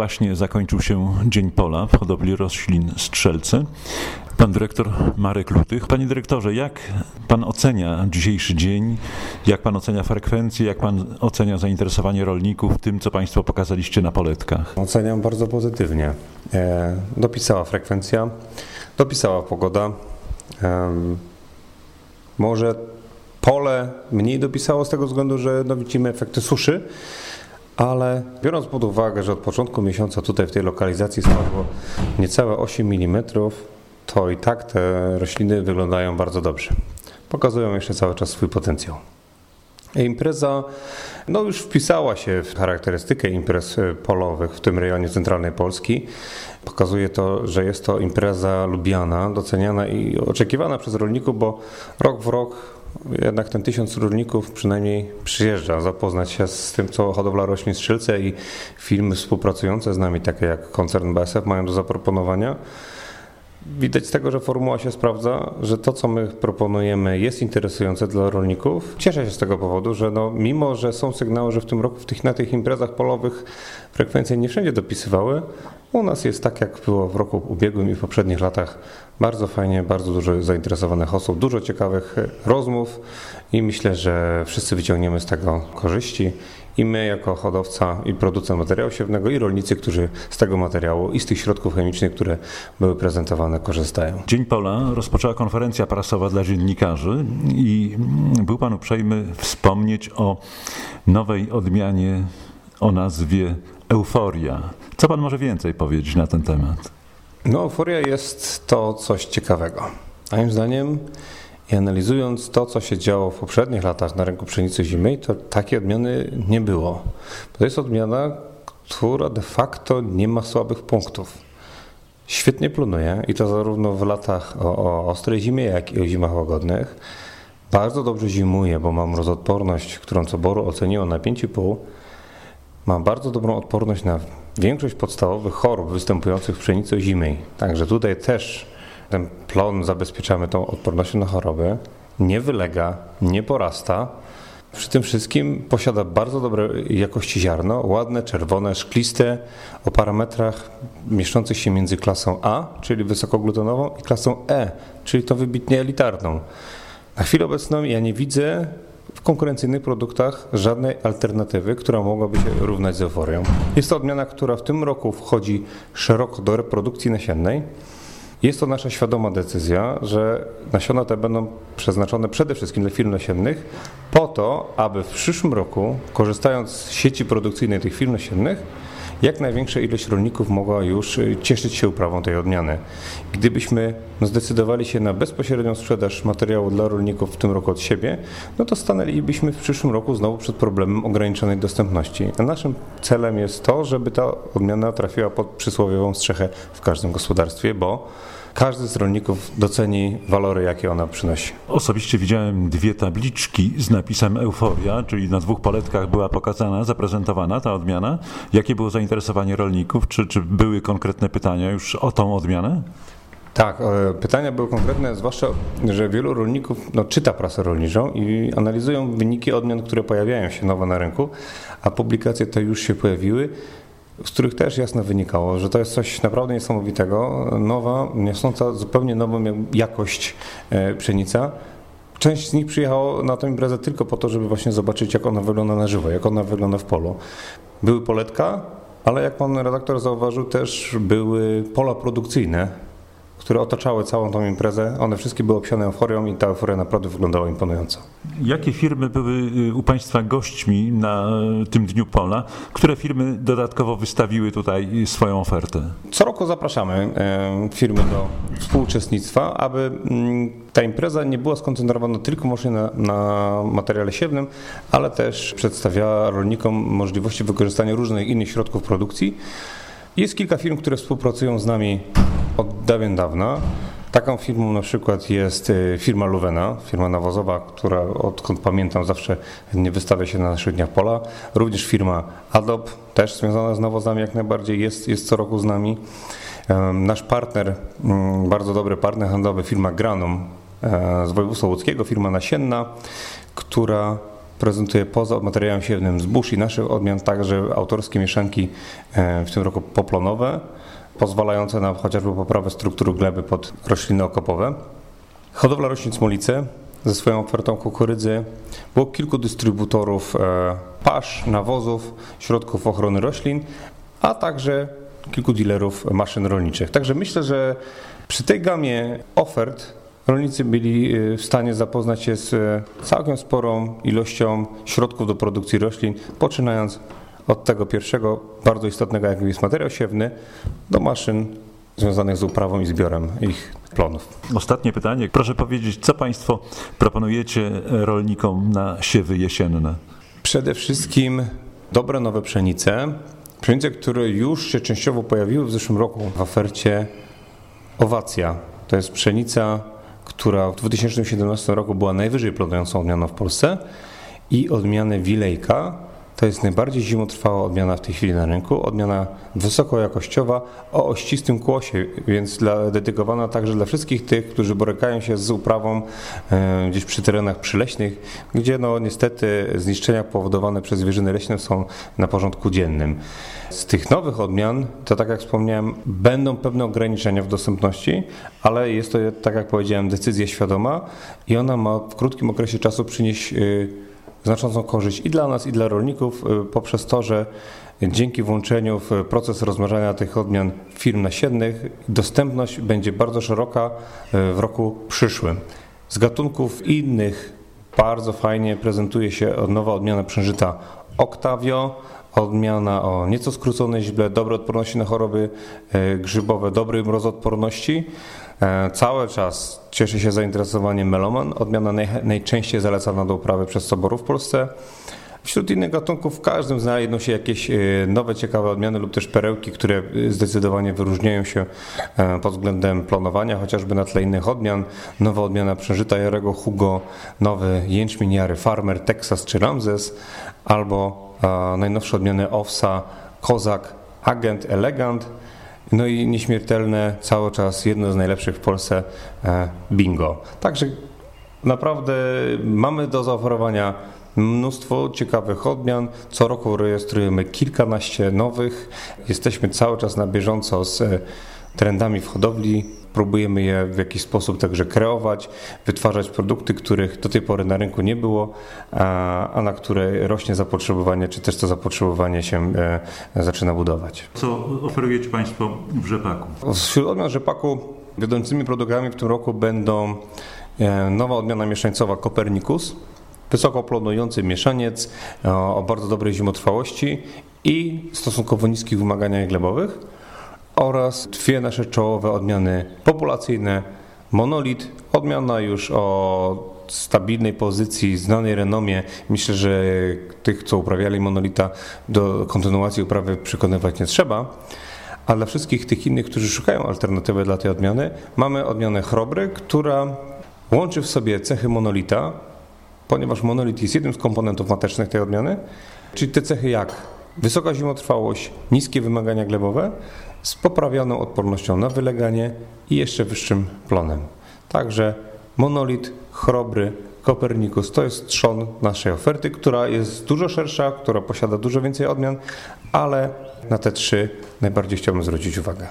właśnie zakończył się Dzień Pola w hodowli roślin Strzelce. Pan dyrektor Marek Lutych. Panie dyrektorze, jak pan ocenia dzisiejszy dzień? Jak pan ocenia frekwencję? Jak pan ocenia zainteresowanie rolników tym, co państwo pokazaliście na poletkach? Oceniam bardzo pozytywnie. E, dopisała frekwencja, dopisała pogoda. Może pole mniej dopisało z tego względu, że no, widzimy efekty suszy, ale biorąc pod uwagę, że od początku miesiąca tutaj w tej lokalizacji spadło niecałe 8 mm, to i tak te rośliny wyglądają bardzo dobrze. Pokazują jeszcze cały czas swój potencjał. Impreza no już wpisała się w charakterystykę imprez polowych w tym rejonie centralnej Polski. Pokazuje to, że jest to impreza lubiana, doceniana i oczekiwana przez rolników, bo rok w rok jednak ten tysiąc rolników przynajmniej przyjeżdża zapoznać się z tym, co hodowla roślin strzelce i firmy współpracujące z nami, takie jak koncern BSF, mają do zaproponowania. Widać z tego, że formuła się sprawdza, że to, co my proponujemy, jest interesujące dla rolników. Cieszę się z tego powodu, że no, mimo, że są sygnały, że w tym roku w tych, na tych imprezach polowych frekwencje nie wszędzie dopisywały, u nas jest tak, jak było w roku ubiegłym i w poprzednich latach. Bardzo fajnie, bardzo dużo zainteresowanych osób, dużo ciekawych rozmów i myślę, że wszyscy wyciągniemy z tego korzyści i my jako hodowca i producent materiału siewnego i rolnicy, którzy z tego materiału i z tych środków chemicznych, które były prezentowane, korzystają. Dzień Pola rozpoczęła konferencja prasowa dla dziennikarzy i był Pan uprzejmy wspomnieć o nowej odmianie o nazwie Euforia. Co Pan może więcej powiedzieć na ten temat? No, euforia jest to coś ciekawego. Moim zdaniem i analizując to, co się działo w poprzednich latach na rynku pszenicy zimej, to takiej odmiany nie było. To jest odmiana, która de facto nie ma słabych punktów. Świetnie plunuje i to zarówno w latach o, o ostrej zimie, jak i o zimach łagodnych. Bardzo dobrze zimuje, bo ma mrozodporność, którą co boru oceniło na 5,5. Ma bardzo dobrą odporność na większość podstawowych chorób występujących w pszenicy zimej. Także tutaj też ten plon zabezpieczamy tą odpornością na choroby, nie wylega, nie porasta. Przy tym wszystkim posiada bardzo dobre jakości ziarno, ładne, czerwone, szkliste, o parametrach mieszczących się między klasą A, czyli wysokoglutenową, i klasą E, czyli tą wybitnie elitarną. Na chwilę obecną ja nie widzę w konkurencyjnych produktach żadnej alternatywy, która mogłaby się równać z euforią. Jest to odmiana, która w tym roku wchodzi szeroko do reprodukcji nasiennej. Jest to nasza świadoma decyzja, że nasiona te będą przeznaczone przede wszystkim dla firm nasiennych po to, aby w przyszłym roku, korzystając z sieci produkcyjnej tych firm nasiennych, jak największa ilość rolników mogła już y, cieszyć się uprawą tej odmiany. Gdybyśmy no, zdecydowali się na bezpośrednią sprzedaż materiału dla rolników w tym roku od siebie, no to stanęlibyśmy w przyszłym roku znowu przed problemem ograniczonej dostępności. A naszym celem jest to, żeby ta odmiana trafiła pod przysłowiową strzechę w każdym gospodarstwie, bo każdy z rolników doceni walory, jakie ona przynosi. Osobiście widziałem dwie tabliczki z napisem Euforia, czyli na dwóch paletkach była pokazana, zaprezentowana ta odmiana. Jakie było zainteresowanie rolników? Czy, czy były konkretne pytania już o tą odmianę? Tak, e, pytania były konkretne, zwłaszcza, że wielu rolników no, czyta prasę rolniczą i analizują wyniki odmian, które pojawiają się nowo na rynku, a publikacje te już się pojawiły z których też jasno wynikało, że to jest coś naprawdę niesamowitego, nowa, niosąca zupełnie nową jakość e, pszenica. Część z nich przyjechało na tę imprezę tylko po to, żeby właśnie zobaczyć, jak ona wygląda na żywo, jak ona wygląda w polu. Były poletka, ale jak pan redaktor zauważył, też były pola produkcyjne, które otaczały całą tą imprezę. One wszystkie były obsiane euforią i ta euforia naprawdę wyglądała imponująco. Jakie firmy były y, u Państwa gośćmi na tym Dniu Pola? Które firmy dodatkowo wystawiły tutaj swoją ofertę? Co roku zapraszamy firmy do współuczestnictwa, aby mm, ta impreza nie była skoncentrowana tylko może na, na materiale siewnym, ale też przedstawiała rolnikom możliwości wykorzystania różnych innych środków produkcji. Jest kilka firm, które współpracują z nami od dawien dawna. Taką firmą na przykład jest y, firma Luwena, firma nawozowa, która odkąd pamiętam zawsze nie wystawia się na naszych dniach pola. Również firma Adobe, też związana z nawozami jak najbardziej, jest, jest co roku z nami. Nasz partner, mm, bardzo dobry partner handlowy, firma Granum e, z województwa łódzkiego, firma nasienna, która prezentuje poza materiałem siewnym zbóż i naszych odmian także autorskie mieszanki, e, w tym roku poplonowe, pozwalające na chociażby poprawę struktury gleby pod rośliny okopowe. Hodowla roślin smolice ze swoją ofertą kukurydzy. Było kilku dystrybutorów e, pasz, nawozów, środków ochrony roślin, a także kilku dealerów maszyn rolniczych. Także myślę, że przy tej gamie ofert rolnicy byli e, w stanie zapoznać się z e, całkiem sporą ilością środków do produkcji roślin, poczynając od tego pierwszego, bardzo istotnego, jakim jest materiał siewny, do maszyn związanych z uprawą i zbiorem ich plonów. Ostatnie pytanie. Proszę powiedzieć, co Państwo proponujecie rolnikom na siewy jesienne? Przede wszystkim dobre nowe pszenice. Pszenice, które już się częściowo pojawiły w zeszłym roku w ofercie Owacja. To jest pszenica, która w 2017 roku była najwyżej plonującą odmianą w Polsce i odmiany Wilejka, to jest najbardziej zimotrwała odmiana w tej chwili na rynku, odmiana wysokojakościowa o ościstym kłosie, więc dla, dedykowana także dla wszystkich tych, którzy borykają się z uprawą e, gdzieś przy terenach przyleśnych, gdzie no niestety zniszczenia powodowane przez zwierzyny leśne są na porządku dziennym. Z tych nowych odmian, to tak jak wspomniałem, będą pewne ograniczenia w dostępności, ale jest to, tak jak powiedziałem, decyzja świadoma i ona ma w krótkim okresie czasu przynieść e, znaczącą korzyść i dla nas, i dla rolników y, poprzez to, że dzięki włączeniu w proces rozmnażania tych odmian firm nasiennych dostępność będzie bardzo szeroka y, w roku przyszłym. Z gatunków innych bardzo fajnie prezentuje się nowa odmiana przężyta Octavio, odmiana o nieco skróconej źle, dobrej odporności na choroby y, grzybowe, dobrej mrozodporności. E, cały czas cieszy się zainteresowaniem meloman, odmiana naj, najczęściej zalecana do uprawy przez soborów w Polsce. Wśród innych gatunków w każdym znajdą się jakieś e, nowe, ciekawe odmiany lub też perełki, które zdecydowanie wyróżniają się e, pod względem planowania, chociażby na tle innych odmian. Nowa odmiana przeżyta Jarego Hugo, nowy jęczmień Jary Farmer, Texas czy Ramses, albo najnowsze odmiany Owsa, Kozak, Agent, Elegant, no i nieśmiertelne, cały czas jedno z najlepszych w Polsce e, bingo. Także naprawdę mamy do zaoferowania mnóstwo ciekawych odmian. Co roku rejestrujemy kilkanaście nowych. Jesteśmy cały czas na bieżąco z e, trendami w hodowli. Próbujemy je w jakiś sposób także kreować, wytwarzać produkty, których do tej pory na rynku nie było, a, na które rośnie zapotrzebowanie, czy też to zapotrzebowanie się e, zaczyna budować. Co oferujecie Państwo w rzepaku? Wśród odmian rzepaku wiodącymi produktami w tym roku będą e, nowa odmiana mieszańcowa Copernicus, wysoko plonujący mieszaniec o bardzo dobrej zimotrwałości i stosunkowo niskich wymaganiach glebowych oraz dwie nasze czołowe odmiany populacyjne. Monolit, odmiana już o stabilnej pozycji, znanej renomie. Myślę, że tych, co uprawiali monolita, do kontynuacji uprawy przekonywać nie trzeba. A dla wszystkich tych innych, którzy szukają alternatywy dla tej odmiany, mamy odmianę chrobry, która łączy w sobie cechy monolita, ponieważ monolit jest jednym z komponentów matecznych tej odmiany, czyli te cechy jak wysoka zimotrwałość, niskie wymagania glebowe, z poprawioną odpornością na wyleganie i jeszcze wyższym plonem. Także monolit, chrobry, Kopernikus to jest trzon naszej oferty, która jest dużo szersza, która posiada dużo więcej odmian, ale na te trzy najbardziej chciałbym zwrócić uwagę.